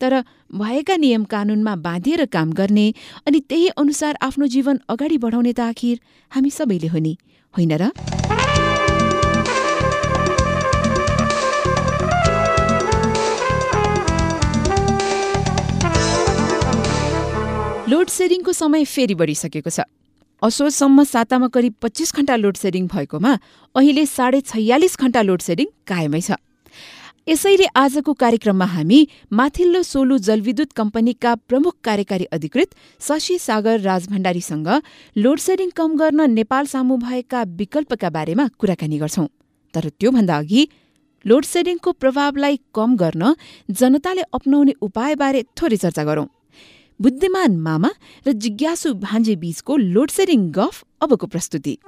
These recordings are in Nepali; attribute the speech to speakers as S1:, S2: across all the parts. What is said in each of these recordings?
S1: तर भएका नियम कानूनमा बाँधिएर काम गर्ने अनि त्यही अनुसार आफ्नो जीवन अगाडि बढाउने त आखिर हामी सबैले हो नि होइन र? लोड सेडिङको समय फेरि बढिसकेको छ। असोजसम्म सातामा करिब पच्चिस घण्टा लोड सेडिङ भएकोमा अहिले साढे छयालिस घण्टा लोड सेडिङ कायमै छ। यसैले आजको कार्यक्रममा हामी माथिल्लो सोलु जलविद्युत कम्पनीका प्रमुख कार्यकारी अधिकृत शशि सागर राजभण्डारीसँग लोड सेडिङ कम गर्न नेपाल सामु भएका विकल्पका बारेमा कुराकानी गर्छौं। तर त्योभन्दा अघि लोड सेडिङको प्रभावलाई कम गर्न जनताले अप्नाउने उपायबारे थोरै चर्चा गरौं। बुद्धिमान मामा र जिज्ञासु भान्जे बीचको लोडसेडिङ गफ अबको प्रस्तुति।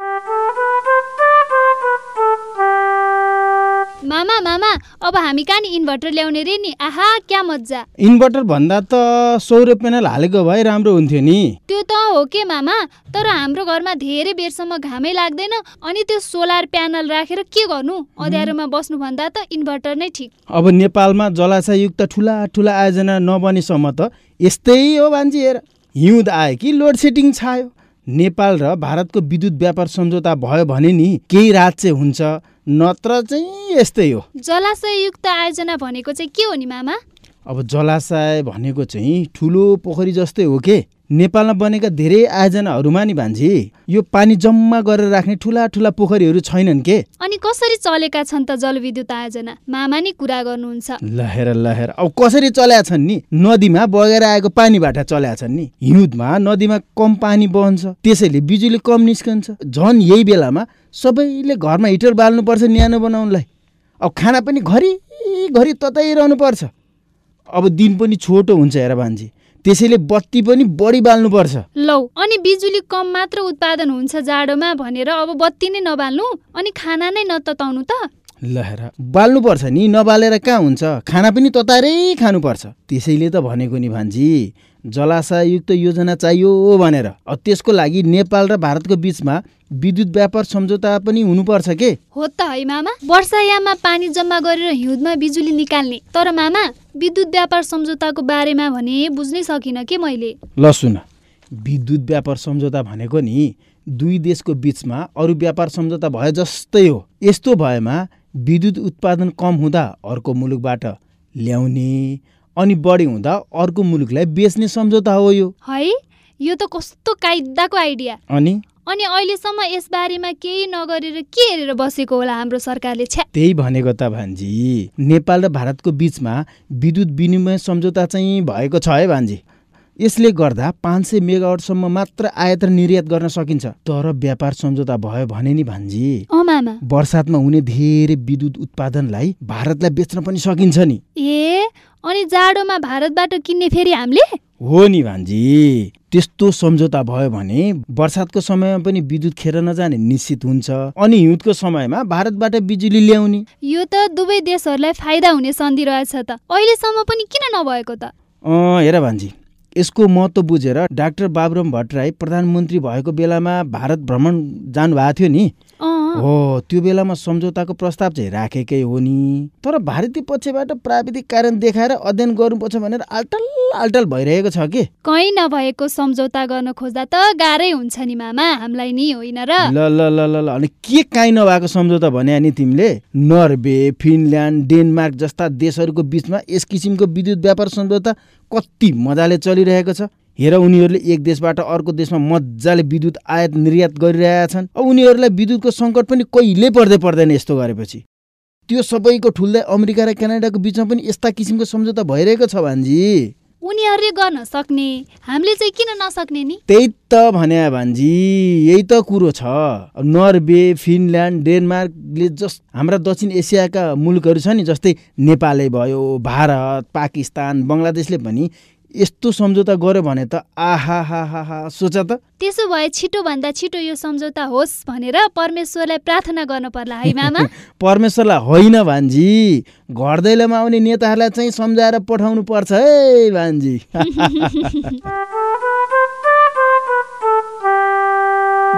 S2: मामा मामा अब हामी कहाँ नि इन्भर्टर ल्याउने रे नि? आहा क्या मजा
S3: इन्भर्टर भन्दा त सौर्य प्यानल हालेको भए राम्रो हुन्थ्यो नि।
S2: त्यो त हो के मामा? तर हाम्रो घरमा धेरै बेरसम्म घामै लाग्दैन अनि त्यो सोलर प्यानल राखेर के गर्नु? अँध्यारोमा बस्नुभन्दा त इन्भर्टर नै ठिक।
S3: अब नेपालमा जलाशयुक्त ठुला ठुला आयोजना नबनेसम्म त यस्तै हो मान्छे हेर। हिउँद आयो कि लोड सेडिङ छायो। नेपाल र भारतको विद्युत व्यापार सम्झौता भयो भने नि केही रात चाहिँ हुन्छ। नत्र चाहिँ यस्तै हो।
S2: जलाशययुक्त आयोजना भनेको चाहिँ के हो नि मामा?
S3: अब जलाशय भनेको चाहिँ ठुलो पोखरी जस्तै हो के? नेपालमा बनेका धेरै आयोजनाहरूमा नि भान्जी यो पानी जम्मा गरेर राख्ने ठुला ठुला पोखरीहरू छैनन् के?
S2: अनि कसरी चलेका छन् त जलविद्युत आयोजना? मामा नि कुरा गर्नुहुन्छ।
S3: लहेर लहेर। अब कसरी चल्या छन् नि? नदीमा बगेर आएको पानीबाट चल्या छन् नि? हिउँदमा नदीमा कम पानी बहन्छ त्यसैले बिजुली कम निस्कन्छ। झन् यही बेलामा सबैले घरमा हिटर बाल्नुपर्छ न्यानो बनाउनलाई। अब खाना पनि घरिघरि तताइरहनु पर्छ अब दिन पनि छोटो हुन्छ हेर भान्जी। त्यसैले बत्ती पनि बढी बाल्नुपर्छ।
S2: लौ अनि बिजुली कम मात्र उत्पादन हुन्छ जाडोमा भनेर अब बत्ती नै नबाल्नु अनि खाना नै नतताउनु त?
S3: ल हेर बाल्नुपर्छ नि नबालेर कहाँ हुन्छ? खाना पनि ततारै खानुपर्छ। त्यसैले त भनेको नि भान्जी जलाशययुक्त योजना चाहियो भनेर। त्यसको लागि नेपाल र भारतको बिचमा विद्युत व्यापार सम्झौता पनि हुनुपर्छ के?
S2: हो त है मामा। वर्षायाममा पानी जम्मा गरेर हिउँदमा बिजुली निकाल्ने। तर मामा विद्युत व्यापार सम्झौताको बारेमा भने बुझ्नै सकिनँ के मैले?
S3: ल सुन। विद्युत व्यापार सम्झौता भनेको नि दुई देशको बिचमा अरू व्यापार सम्झौता भए जस्तै हो। यस्तो भएमा विद्युत उत्पादन कम हुँदा अर्को मुलुकबाट ल्याउने अनि बढी हुँदा अर्को मुलुकलाई बेच्ने सम्झौता हो यो।
S2: है? यो त कस्तो कायदाको आइडिया।
S3: अनि?
S2: अनि अहिलेसम्म यसबारेमा केही नगरेर के हेरेर बसेको होला हाम्रो सरकारले छ्या?
S3: त्यही भनेको त भान्जी। नेपाल र भारतको बिचमा विद्युत विनिमय सम्झौता चाहिँ भएको छ है भान्जी। यसले गर्दा पाँच सय मेगावटसम्म मात्र आयात र निर्यात गर्न सकिन्छ। तर व्यापार सम्झौता भयो भने नि भान्जी। वर्षातमा हुने धेरै विद्युत उत्पादनलाई भारतलाई बेच्न पनि सकिन्छ नि।
S2: ए? अनि जाडोमा भारतबाट किन्ने फेरि हामीले?
S3: हो नि भान्जी। त्यस्तो सम्झौता भयो भने वर्षातको समयमा पनि विद्युत खेर नजाने निश्चित हुन्छ। अनि हिउँदको समयमा भारतबाट बिजुली ल्याउने।
S2: यो त दुवै देशहरूलाई फाइदा हुने सन्धि रहेछ त। अहिलेसम्म पनि किन नभएको त?
S3: हेर भान्जी। यसको महत्त्व बुझेर डाक्टर बाबुराम भट्टराई प्रधानमन्त्री भएको बेलामा भारत भ्रमण जानुभएको थियो नि। हो त्यो बेलामा सम्झौताको प्रस्ताव चाहिँ राखेकै हो नि। तर भारतीय पक्षबाट प्राविधिक कारण देखाएर अध्ययन गर्नुपर्छ भनेर आल्टल आल्टल भइरहेको छ कि?
S2: कहीँ नभएको सम्झौता गर्न खोज्दा त गाह्रै हुन्छ नि मामा हामीलाई नि होइन र।
S3: ल ल ल ल अनि के काहीँ नभएको सम्झौता भने नि तिमीले? नर्वे फिनल्यान्ड डेनमार्क जस्ता देशहरूको बिचमा यस किसिमको विद्युत व्यापार सम्झौता कति मजाले चलिरहेको छ। हेर उनीहरूले एक देशबाट अर्को देशमा मजाले विद्युत आयात निर्यात गरिरहेका छन्। अब उनीहरूलाई विद्युतको सङ्कट पनि कहिल्यै पर्दै पर्दैन यस्तो गरेपछि? त्यो सबैको ठुल्दै अमेरिका र क्यानाडाको बिचमा पनि यस्ता किसिमको सम्झौता भइरहेको छ भान्जी।
S2: उनीहरूले गर्न सक्ने। हामीले चाहिँ किन नसक्ने नि?
S3: त्यही त भने भान्जी यही त कुरो छ। नर्वे फिनल्यान्ड डेनमार्कले जस हाम्रा दक्षिण एसियाका मुलुकहरू छ नि जस्तै नेपालै भयो भारत पाकिस्तान बङ्गलादेशले पनि यस्तो सम्झौता गर्यो भने त आहा हा हा हा सोच त।
S2: त्यसो भए छिटोभन्दा छिटो यो सम्झौता होस् भनेर परमेश्वरलाई प्रार्थना गर्नु पर्ला है मामा?
S3: परमेश्वरलाई होइन भान्जी। घर दैलोमा आउने नेताहरूलाई चाहिँ सम्झाएर पठाउनु पर्छ है भान्जी।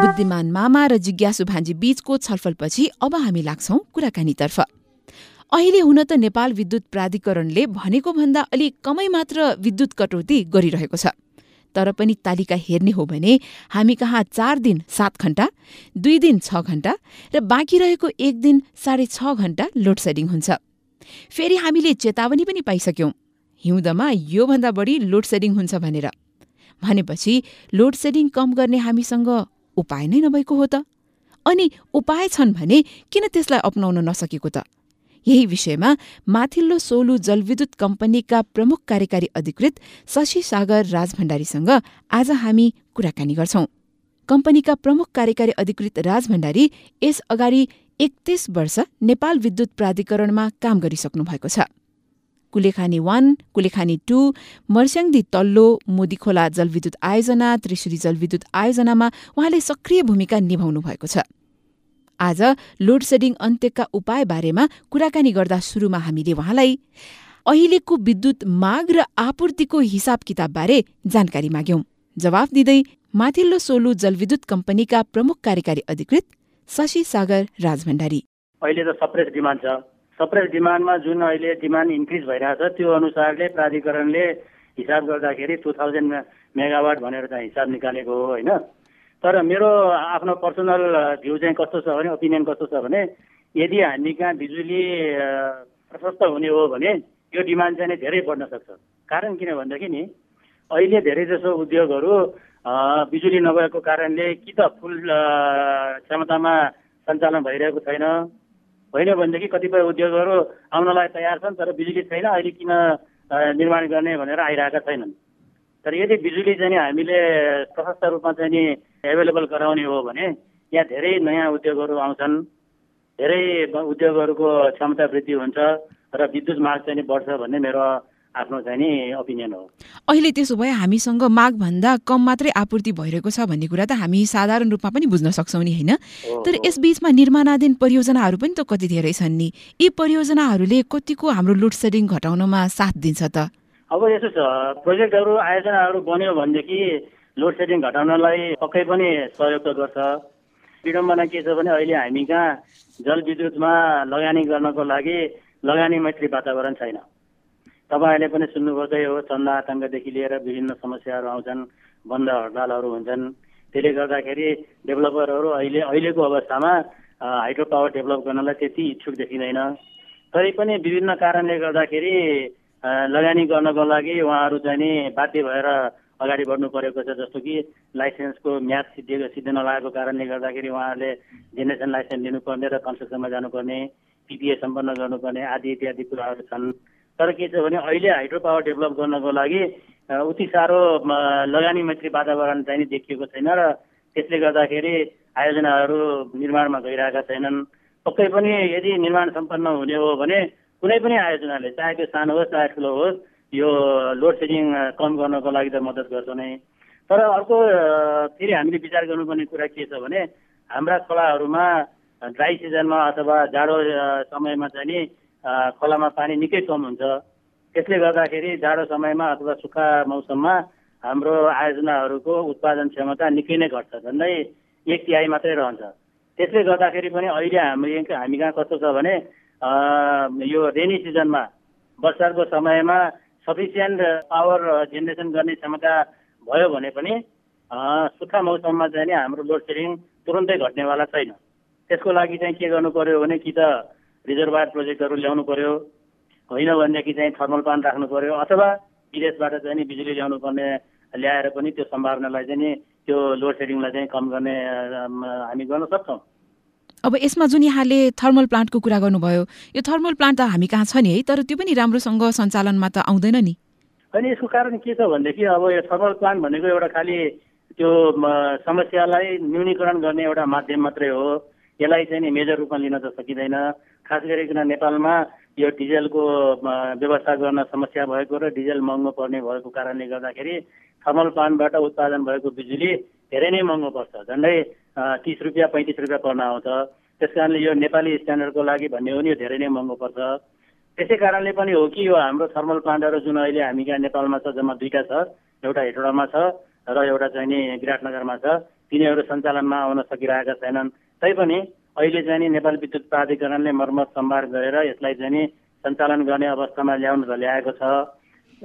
S1: बुद्धिमान मामा र जिज्ञासु भान्जी बीचको छलफलपछि अब हामी लाग्छौं कुराकानीतर्फ। अहिले हुन त नेपाल विद्युत प्राधिकरणले भनेको भन्दा अलि कमै मात्र विद्युत कटौती गरिरहेको छ। तर पनि तालिका हेर्ने हो भने हामी कहाँ चार दिन सात घण्टा दुई दिन छ घण्टा र बाँकी रहेको एक दिन साढे छ घण्टा लोड सेडिङ हुन्छ। फेरि हामीले चेतावनी पनि पाइसक्यौं। हिउँदमा योभन्दा बढी लोड सेडिङ हुन्छ भनेर। भनेपछि लोड सेडिङ कम गर्ने हामीसँग उपाय नै नभएको हो त। अनि उपाय छन् भने किन त्यसलाई अपनाउन नसकेको त? यही विषयमा माथिल्लो सोलु जलविद्युत कम्पनीका प्रमुख कार्यकारी अधिकृत शशि सागर राजभण्डारीसँग आज हामी कुराकानी गर्छौं। कम्पनीका प्रमुख कार्यकारी अधिकृत राजभण्डारी यस अगाडि एकतीस वर्ष नेपाल विद्युत प्राधिकरणमा काम गरिसक्नु भएको छ। कुलेखानी वान कुलेखानी टू मर्स्याङदी तल्लो मोदीखोला जलविद्युत आयोजना त्रिशुरी जलविद्युत आयोजनामा उहाँले सक्रिय भूमिका निभाउनु भएको छ। आज लोड सेडिङ अन्त्यका उपाय बारेमा कुराकानी गर्दा सुरुमा हामीले उहाँलाई अहिलेको विद्युत माग र आपूर्तिको हिसाब किताबबारे जानकारी माग्यौं। जवाफ दिँदै माथिल्लो सोलु जलविद्युत कम्पनीका प्रमुख कार्यकारी अधिकृत शशि सागर राजभण्डारी।
S4: अहिले त सप्रेस डिमान्ड छ। सप्रेस डिमान्डमा जुन अहिले डिमान्ड इन्क्रिज भइरहेछ त्यो अनुसारले प्राधिकरणले हिसाब गर्दाखेरि टु थाउजन्ड मेगावाट भनेर चाहिँ हिसाब निकालेको हो होइन? तर मेरो आफ्नो पर्सनल भ्यू चाहिँ कस्तो छ भने ओपिनियन कस्तो छ भने यदि हामी कहाँ बिजुली प्रशस्त हुने हो भने यो डिमान्ड चाहिँ धेरै बढ्न सक्छ। कारण किन भनेदेखि नि अहिले धेरै जसो उद्योगहरू बिजुली नभएको कारणले कि त फुल क्षमतामा सञ्चालन भइरहेको छैन। होइन भनेदेखि कतिपय उद्योगहरू आउनलाई तयार छन् तर बिजुली छैन अहिले किन निर्माण गर्ने भनेर आइरहेका छैनन्। तर यदि बिजुली चाहिँ हामीले प्रशस्त रूपमा चाहिँ नि एभाइलेबल गराउने हो भने यहाँ धेरै नयाँ उद्योगहरू आउँछन्। धेरै उद्योगहरूको क्षमता वृद्धि हुन्छ र विद्युत माग चाहिँ बढ्छ भन्ने मेरो आफ्नो चाहिँ नि ओपिनियन हो।
S1: अहिले त्यसो भए हामीसँग माग भन्दा कम मात्रै आपूर्ति भइरहेको छ भन्ने कुरा त हामी साधारण रूपमा पनि बुझ्न सक्छौँ नि होइन? तर यस बीचमा निर्माणाधीन परियोजनाहरू पनि त कति धेरै छन् नि? यी परियोजनाहरूले कतिको हाम्रो लोड सेडिङ घटाउनमा साथ दिन्छ त?
S4: अब यसो छ प्रोजेक्टहरू आयोजनाहरू बन्यो भनेदेखि लोड सेडिङ घटाउनलाई पक्कै पनि सहयोग त गर्छ। विडम्बना के छ भने अहिले हामी कहाँ जलविद्युतमा लगानी गर्नको लागि लगानी मैत्री वातावरण छैन। तपाईँहरूले पनि सुन्नुभएकै हो चन्दा आतङ्कदेखि लिएर विभिन्न समस्याहरू आउँछन् बन्द हडतालहरू हुन्छन्। त्यसले गर्दाखेरि डेभलपरहरू अहिले अहिलेको अवस्थामा हाइड्रो पावर डेभलप गर्नलाई त्यति इच्छुक देखिँदैन। तरै पनि विभिन्न कारणले गर्दाखेरि लगानी गर्नको लागि उहाँहरू चाहिँ नि बाध्य भएर अगाडि बढ्नु परेको छ जस्तो कि लाइसेन्सको म्याद सिद्धिएको सिद्धि नलागेको कारणले गर्दाखेरि उहाँहरूले जेनेरेसन लाइसेन्स लिनुपर्ने र कन्स्ट्रक्सनमा जानुपर्ने पिपिए सम्पन्न गर्नुपर्ने आदि इत्यादि कुराहरू छन्। तर के छ भने अहिले हाइड्रो पावर डेभलप गर्नको लागि उति साह्रो लगानी मैत्री वातावरण चाहिँ नि देखिएको छैन र त्यसले गर्दाखेरि आयोजनाहरू निर्माणमा गइरहेका छैनन्। पक्कै पनि यदि निर्माण सम्पन्न हुने हो भने कुनै पनि आयोजनाले चाहे त्यो सानो होस् चाहे ठुलो होस् यो लोड सेडिङ कम गर्नको लागि त मद्दत गर्छ नै तर अर्को फेरि हामीले विचार गर्नुपर्ने कुरा के छ भने हाम्रा खोलाहरूमा ड्राई सिजनमा अथवा जाडो समयमा चाहिँ नि खोलामा पानी निकै कम हुन्छ। त्यसले गर्दाखेरि जाडो समयमा अथवा सुक्खा मौसममा हाम्रो आयोजनाहरूको उत्पादन क्षमता निकै नै घट्छ झन्डै एक तिहाई मात्रै रहन्छ। त्यसले गर्दाखेरि पनि अहिले हामी हामी कहाँ कस्तो छ भने यो रेनी सिजनमा वर्षाको समयमा सफिसियन्ट पावर जेनेरेसन गर्ने क्षमता भयो भने पनि सुक्खा मौसममा चाहिँ नि हाम्रो लोड सेडिङ तुरन्तै घट्नेवाला छैन। त्यसको लागि चाहिँ के गर्नु पर्यो भने कि त रिजर्भायर प्रोजेक्टहरू ल्याउनु पर्यो होइन भनेदेखि चाहिँ थर्मल प्लान्ट राख्नु पर्यो अथवा विदेशबाट चाहिँ नि बिजुली ल्याउनु पर्ने ल्याएर पनि त्यो सम्भावनालाई चाहिँ नि त्यो लोड सेडिङलाई चाहिँ कम गर्ने हामी गर्न सक्छौँ।
S1: अब यसमा जुन यहाँले थर्मल प्लान्टको कुरा गर्नुभयो यो थर्मल प्लान्ट त हामी कहाँ छ नि है? तर त्यो पनि राम्रोसँग सञ्चालनमा त आउँदैन नि।
S4: होइन यसको कारण के छ भनेदेखि अब यो थर्मल प्लान्ट भनेको एउटा खालि त्यो समस्यालाई न्यूनीकरण गर्ने एउटा माध्यम मात्रै हो। यसलाई चाहिँ नि मेजर रूपमा लिन त सकिँदैन। खास गरिकन नेपालमा यो डिजेलको व्यवस्था गर्न समस्या भएको र डिजेल महँगो पर्ने भएको कारणले गर्दाखेरि थर्मल प्लान्टबाट उत्पादन भएको बिजुली धेरै नै महँगो पर्छ। झन्डै तिस रुपियाँ पैँतिस रुपियाँ पर्न आउँछ। त्यस कारणले यो नेपाली स्ट्यान्डर्डको लागि भन्ने हो भने यो धेरै नै महँगो पर्छ। त्यसै कारणले पनि हो कि यो हाम्रो थर्मल प्लान्टहरू जुन अहिले हामी कहाँ नेपालमा छ जम्मा दुईवटा छ एउटा हेटौडामा छ र एउटा चाहिँ नि विराटनगरमा छ। तिनीहरू सञ्चालनमा आउन सकिरहेका छैनन्। तैपनि अहिले चाहिँ नि नेपाल विद्युत प्राधिकरणले मर्मत सम्भार गरेर यसलाई चाहिँ नि सञ्चालन गर्ने अवस्थामा ल्याउन त ल्याएको छ।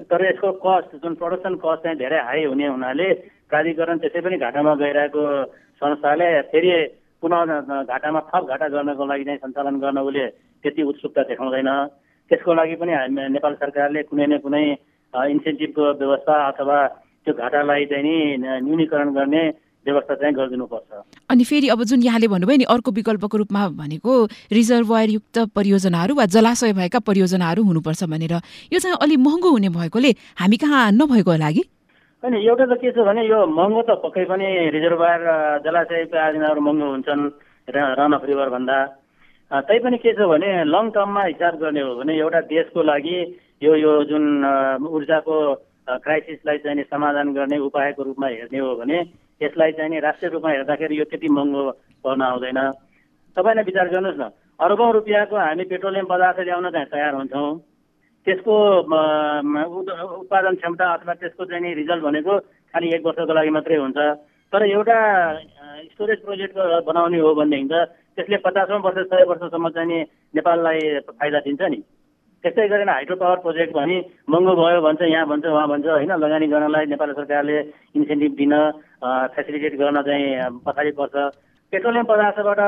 S4: तर यसको कस्ट जुन प्रडक्सन कस्ट चाहिँ धेरै हाई हुने हुनाले प्राधिकरण त्यसै पनि घाटामा गइरहेको संस्थाले फेरि पुनः घाटामा थप घाटा गर्नको लागि चाहिँ सञ्चालन गर्न उसले त्यति उत्सुकता देखाउँदैन। त्यसको लागि पनि हामी नेपाल सरकारले कुनै न कुनै इन्सेन्टिभको व्यवस्था अथवा त्यो घाटालाई चाहिँ नि न्यूनीकरण गर्ने व्यवस्था चाहिँ गरिदिनुपर्छ।
S1: अनि फेरि अब जुन यहाँले भन्नुभयो नि अर्को विकल्पको रूपमा भनेको रिजर्भयुक्त परियोजनाहरू वा जलाशय भएका परियोजनाहरू हुनुपर्छ भनेर। यो चाहिँ अलि महँगो हुने भएकोले हामी कहाँ नभएको होला कि?
S4: होइन एउटा त के छ भने यो महँगो त पक्कै पनि रिजर्भर जलाशयका आयोजनाहरू महँगो हुन्छन् रन अफ रिभर भन्दा अ, तैपनि के छ भने लङ टर्ममा हिसाब गर्ने हो भने एउटा देशको लागि यो यो जुन ऊर्जाको क्राइसिसलाई चाहिँ समाधान गर्ने उपायको रूपमा हेर्ने हो भने यसलाई चाहिँ नि राष्ट्रिय रूपमा हेर्दाखेरि यो त्यति महँगो पर्न आउँदैन। तपाईँले विचार गर्नुहोस् न अर्बौँ रुपियाँको हामी पेट्रोलियम पदार्थ ल्याउन चाहिँ तयार हुन्छौँ। त्यसको उत्पादन क्षमता अथवा त्यसको चाहिँ नि रिजल्ट भनेको खालि एक वर्षको लागि मात्रै हुन्छ। तर एउटा स्टोरेज प्रोजेक्ट बनाउने हो भनेदेखि त त्यसले पचासौँ वर्ष सय वर्षसम्म चाहिँ नि नेपाललाई फाइदा दिन्छ नि। त्यस्तै गरेर हाइड्रो पावर प्रोजेक्ट भने महँगो भयो भन्छ यहाँ भन्छ उहाँ भन्छ होइन? लगानी गर्नलाई नेपाल सरकारले इन्सेन्टिभ दिन फेसिलिटेट गर्न चाहिँ पछाडि पर्छ। पेट्रोलियम पदार्थबाट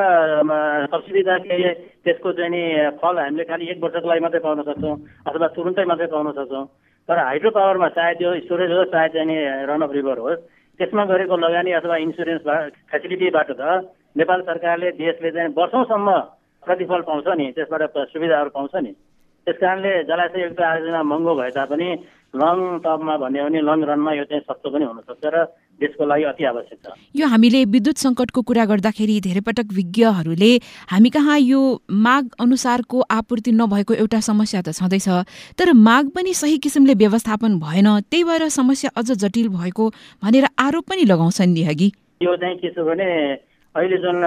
S4: सब्सिडी राखेर त्यसको चाहिँ नि फल हामीले खालि एक वर्षको लागि मात्रै पाउन सक्छौँ अथवा तुरुन्तै मात्रै पाउन सक्छौँ। तर हाइड्रो पावरमा चाहे त्यो स्टोरेज होस् चाहे चाहिँ नि रन अफ रिभर होस् त्यसमा गरेको लगानी अथवा इन्सुरेन्स फेसिलिटीबाट त नेपाल सरकारले देशले चाहिँ वर्षौँसम्म प्रतिफल पाउँछ नि त्यसबाट सुविधाहरू पाउँछ नि। त्यस कारणले जलाशययुक्त आयोजना महँगो भए तापनि लङ टर्ममा भन्यो भने लङ रनमा यो चाहिँ सस्तो पनि हुनसक्छ र देशको लागि अति आवश्यक छ।
S1: यो हामीले विद्युत सङ्कटको कुरा गर्दाखेरि धेरै पटक विज्ञहरूले हामी कहाँ यो माग अनुसारको आपूर्ति नभएको एउटा समस्या त छँदैछ तर माग पनि सही किसिमले व्यवस्थापन भएन त्यही भएर समस्या अझ जटिल भएको भनेर आरोप पनि लगाउँछन् नि हगि।
S4: यो चाहिँ के छ भने अहिले जुन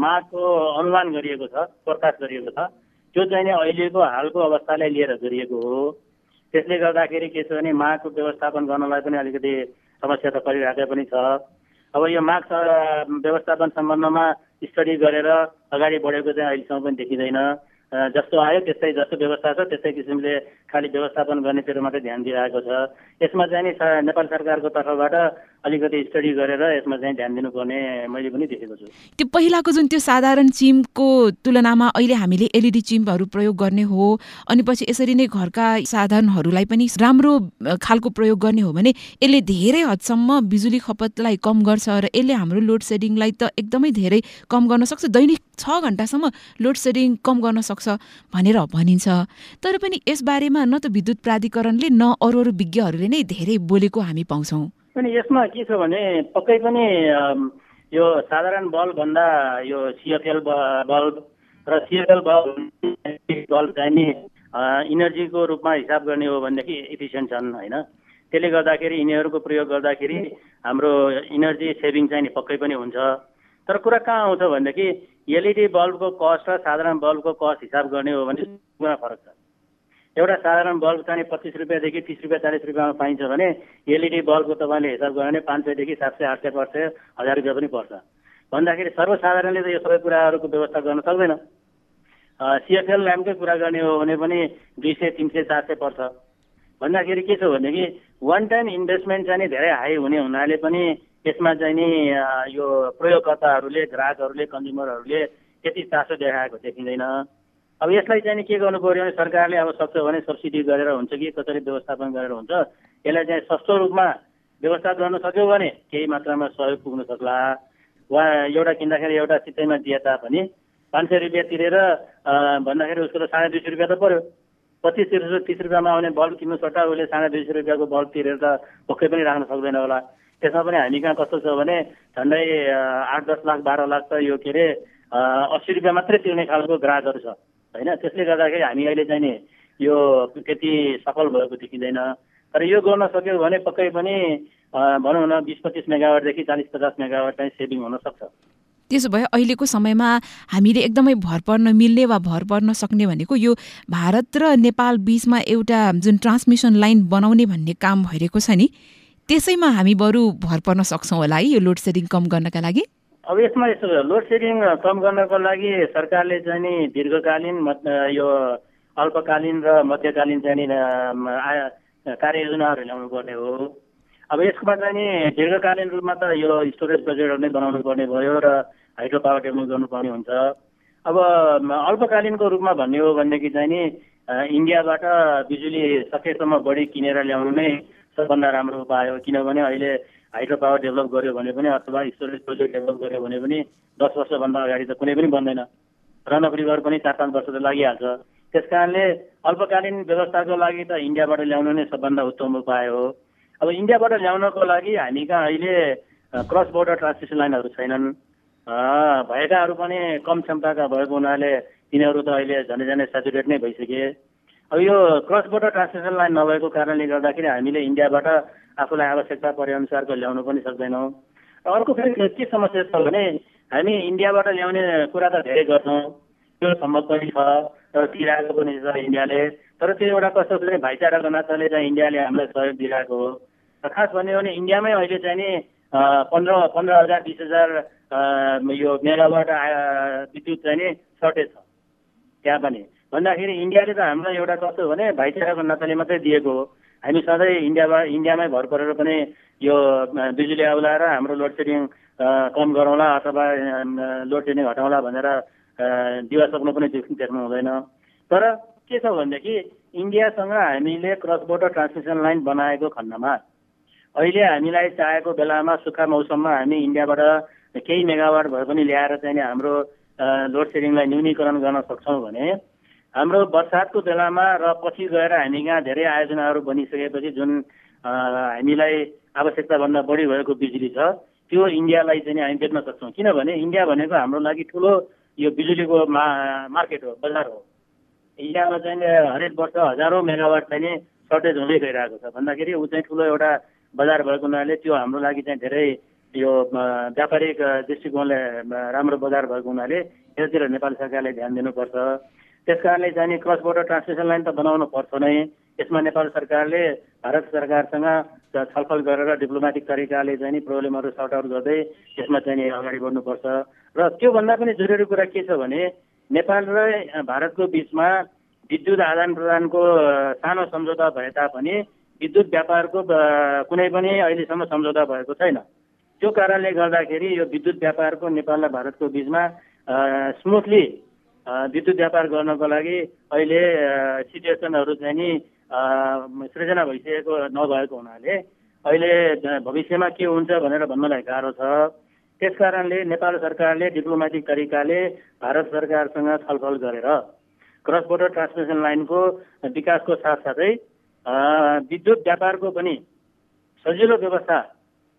S4: मागको अनुमान गरिएको छ फोरकास्ट गरिएको छ त्यो चाहिँ अहिलेको हालको अवस्थालाई लिएर गरिएको हो। त्यसले गर्दाखेरि के छ भने मागको व्यवस्थापन गर्नलाई पनि अलिकति समस्या त परिरहेकै पनि छ। अब यो स- व्यवस्थापन सम्बन्धमा स्टडी गरेर अगाडि बढेको चाहिँ अहिलेसम्म पनि देखिँदैन। जस्तो आयो त्यस्तै जस्तो व्यवस्था छ त्यस्तै किसिमले खालि व्यवस्थापन गर्नेतिर मात्रै ध्यान दिइरहेको छ। यसमा चाहिँ नि नेपाल सरकारको तर्फबाट अलिकति स्टडी गरेर यसमा चाहिँ ध्यान दिनुपर्ने मैले पनि देखेको छु।
S1: त्यो पहिलाको जुन त्यो साधारण चिमको तुलनामा अहिले हामीले एलइडी चिमहरू प्रयोग गर्ने हो अनि पछि यसरी नै घरका साधनहरूलाई पनि राम्रो खालको प्रयोग गर्ने हो भने यसले धेरै हदसम्म बिजुली खपतलाई कम गर्छ र यसले हाम्रो लोड सेडिङलाई त एकदमै धेरै कम गर्न सक्छ दैनिक छ घन्टासम्म लोड सेडिङ कम गर्न सक्छ भनेर भनिन्छ। तर पनि यसबारेमा न त विद्युत प्राधिकरणले न अरू अरू विज्ञहरूले नै धेरै बोलेको हामी पाउँछौँ।
S4: अनि यसमा के छ भने पक्कै पनि यो साधारण बल्बभन्दा यो सिएफएल बल्ब र सिएफएल बल्ब बल्ब चाहिँ नि अ, इनर्जीको रूपमा हिसाब गर्ने हो भनेदेखि इफिसियन्ट छन् होइन? त्यसले गर्दाखेरि यिनीहरूको प्रयोग गर्दाखेरि हाम्रो इनर्जी सेभिङ चाहिँ पक्कै पनि हुन्छ। तर कुरा कहाँ आउँछ भनेदेखि एलइडी बल्बको कस्ट र साधारण बल्बको कस्ट हिसाब गर्ने हो भने गुणा फरक छ। एउटा साधारण बल्ब चाहिँ पच्चिस रुपियाँदेखि तिस रुपियाँ चालिस रुपियाँमा पाइन्छ भने एलइडी बल्बको तपाईँले हिसाब गर्यो भने पाँच सयदेखि सात सय आठ सय पर्छ हजार रुपियाँ पनि पर्छ। भन्दाखेरि सर्वसाधारणले त यो सबै कुराहरूको व्यवस्था गर्न सक्दैन। सिएफएल ल्याम्पकै कुरा गर्ने हो भने पनि दुई सय तिन सय चार सय पर्छ। भन्दाखेरि के छ भनेदेखि वान टाइम इन्भेस्टमेन्ट चाहिँ नि धेरै हाई हुने हुनाले पनि यसमा चाहिँ नि यो प्रयोगकर्ताहरूले ग्राहकहरूले कन्ज्युमरहरूले त्यति चासो देखाएको देखिँदैन। अब यसलाई चाहिँ के गर्नु पर्यो भने सरकारले अब सक्छ भने सब्सिडी गरेर हुन्छ कि कसरी व्यवस्थापन गरेर हुन्छ यसलाई चाहिँ सस्तो रूपमा व्यवस्था गर्न सक्यो भने केही मात्रामा सहयोग पुग्न सक्ला। वा एउटा किन्दाखेरि एउटा सित्तैमा दिए तापनि पाँच सय रुपियाँ तिरेर भन्दाखेरि उसको त साढे दुई सय रुपियाँ त पऱ्यो पच्चिस रुपियाँ तिस रुपियाँमा आउने बल्ब किन्नु सट्टा उसले साढे दुई सय रुपियाँको बल्ब तिरेर त पक्कै पनि राख्न सक्दैन होला। त्यसमा पनि हामी कहाँ कस्तो छ भने झन्डै आठ दस लाख बाह्र लाख त यो के अरे अस्सी रुपियाँ मात्रै तिर्ने खालको ग्राहकहरू छ। होइन त्यसले गर्दाखेरि हामी अहिले चाहिँ नि यो त्यति सफल भएको देखिँदैन। तर यो गर्न सक्यो भने पक्कै पनि भनौँ न बिस पच्चिस मेगावाटदेखि चालिस पचास मेगावाट चाहिँ सेभिङ हुन सक्छ।
S1: त्यसो भए अहिलेको समयमा हामीले एकदमै भर पर्न मिल्ने वा भर पर्न सक्ने भनेको यो भारत र नेपाल बीचमा एउटा जुन ट्रान्समिसन लाइन बनाउने भन्ने काम भइरहेको छ नि त्यसैमा हामी बरु भर पर्न सक्छौँ होला है यो लोड सेडिङ कम गर्नका लागि।
S4: अब यसमा यस्तो छ, लोड सेडिङ कम गर्नको लागि सरकारले चाहिँ नि दीर्घकालीन यो अल्पकालीन र मध्यकालीन चाहिँ नि कार्ययोजनाहरू ल्याउनु पर्ने हो। अब यसमा चाहिँ नि दीर्घकालीन रूपमा त यो स्टोरेज प्रोजेक्टहरू नै बनाउनु पर्ने भयो र हाइड्रो पावर डेभलप गर्नुपर्ने हुन्छ। अब अल्पकालीनको रूपमा भन्ने हो भनेदेखि चाहिँ नि इन्डियाबाट बिजुली सकेसम्म बढी किनेर ल्याउनु नै सबभन्दा राम्रो उपाय हो। किनभने अहिले हाइड्रो पावर डेभलप गर्यो भने पनि अथवा स्टोरेज प्रोजेक्ट डेभलप गर्यो भने पनि दस वर्षभन्दा अगाडि त कुनै पनि बन्दैन। रन परिवार पनि चार पाँच वर्ष त लागिहाल्छ। त्यस कारणले अल्पकालीन व्यवस्थाको लागि त इन्डियाबाट ल्याउनु नै सबभन्दा उत्तम उपाय हो। अब इन्डियाबाट ल्याउनको लागि हामी कहाँ अहिले क्रस बोर्डर ट्रान्समिसन लाइनहरू छैनन्। भएकाहरू पनि कम क्षमताका भएको हुनाले तिनीहरू त अहिले झनै झनै सेचुरेट नै भइसके। अब यो क्रस बोर्डर ट्रान्समिसन लाइन नभएको कारणले गर्दाखेरि हामीले इन्डियाबाट आफूलाई आवश्यकता परे अनुसारको ल्याउनु पनि सक्दैनौँ। र अर्को फेरि के समस्या छ भने हामी इन्डियाबाट ल्याउने कुरा त धेरै गर्छौँ। त्यो सम्भव पनि छ र दिइरहेको पनि छ इन्डियाले। तर त्यो एउटा कस्तो भने भाइचाराको नाताले चाहिँ इन्डियाले हामीलाई सहयोग दिइरहेको हो। र खास भन्यो भने इन्डियामै अहिले चाहिँ नि पन्ध्र पन्ध्र हजार बिस हजार यो मेगावाट आ, विद्युत चाहिँ नि सर्टेज छ। त्यहाँ पनि। भन्दाखेरि इन्डियाले त हामीलाई एउटा कस्तो भने भाइचाराको नाताले मात्रै दिएको हो। हामी सधैँ इन्डियामा इन्डियामै भर परेर पनि यो बिजुली आउला र हाम्रो लोड सेडिङ कम गरौँला अथवा लोड सेडिङ हटाउँला भनेर दिवा सक्नु पनि देख्नु हुँदैन। तर के छ भनेदेखि इन्डियासँग हामीले क्रस बोर्डर ट्रान्समिसन लाइन बनाएको खण्डमा अहिले हामीलाई चाहेको बेलामा सुक्खा मौसममा हामी इन्डियाबाट केही मेगावाट भए पनि ल्याएर चाहिँ हाम्रो लोड सेडिङलाई न्यूनीकरण गर्न सक्छौँ भने हाम्रो बर्सातको बेलामा र पछि गएर हामी कहाँ धेरै आयोजनाहरू बनिसकेपछि जुन हामीलाई आवश्यकताभन्दा बढी भएको बिजुली छ त्यो इन्डियालाई चाहिँ हामी बेच्न सक्छौँ। किनभने इन्डिया भनेको हाम्रो लागि ठुलो यो बिजुलीको मार्केट हो बजार हो। इन्डियामा चाहिँ हरेक वर्ष हजारौँ मेगावाट चाहिँ सर्टेज हुँदै गइरहेको छ। भन्दाखेरि ऊ चाहिँ ठुलो एउटा बजार भएको हुनाले त्यो हाम्रो लागि चाहिँ धेरै यो व्यापारिक दृष्टिकोणले राम्रो बजार भएको हुनाले यतातिर नेपाल सरकारले ध्यान दिनुपर्छ। त्यस कारणले चाहिँ नि क्रस बोर्डर ट्रान्समिसन लाइन त बनाउनु पर्छ नै। यसमा नेपाल सरकारले भारत सरकारसँग छलफल गरेर डिप्लोमेटिक तरिकाले चाहिँ नि प्रब्लमहरू सर्ट आउट गर्दै यसमा चाहिँ नि अगाडि बढ्नुपर्छ। र त्योभन्दा पनि जरुरी कुरा के छ भने नेपाल र भारतको बिचमा विद्युत आदान प्रदानको सानो सम्झौता भए तापनि विद्युत व्यापारको कुनै पनि अहिलेसम्म सम्झौता भएको छैन। त्यो कारणले गर्दाखेरि यो विद्युत व्यापारको नेपाल र भारतको बिचमा स्मुथली विद्युत व्यापार गर्नको लागि अहिले सिचुएसनहरू चाहिँ नि सृजना भइसकेको नभएको हुनाले अहिले भविष्यमा के हुन्छ भनेर भन्नलाई गाह्रो छ। त्यस कारणले नेपाल सरकारले डिप्लोमेटिक तरिकाले भारत सरकारसँग छलफल गरेर क्रस बोर्डर ट्रान्समिसन लाइनको विकासको साथसाथै विद्युत व्यापारको पनि सजिलो व्यवस्था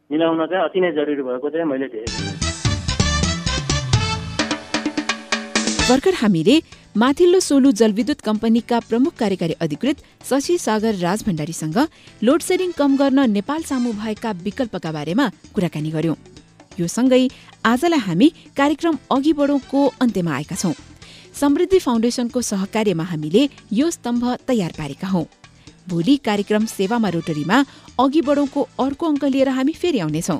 S4: मिलाउन चाहिँ अति नै जरुरी भएको चाहिँ मैले देखेको
S1: भर्खर हामीले माथिल्लो सोलु जलविद्युत कम्पनीका प्रमुख कार्यकारी अधिकृत शशि सागर राज भण्डारीसँग लोड सेडिङ कम गर्न नेपाल सामु भएका विकल्पका बारेमा कुराकानी गर्यौं। यो सँगै आजलाई हामी कार्यक्रम अघि बढौँको अन्त्यमा आएका छौं। समृद्धि फाउन्डेसनको सहकार्यमा हामीले यो स्तम्भ तयार पारेका हौं। भोलि कार्यक्रम सेवामा रोटरीमा अघि बढौँको अर्को अङ्क लिएर हामी फेरि आउनेछौं।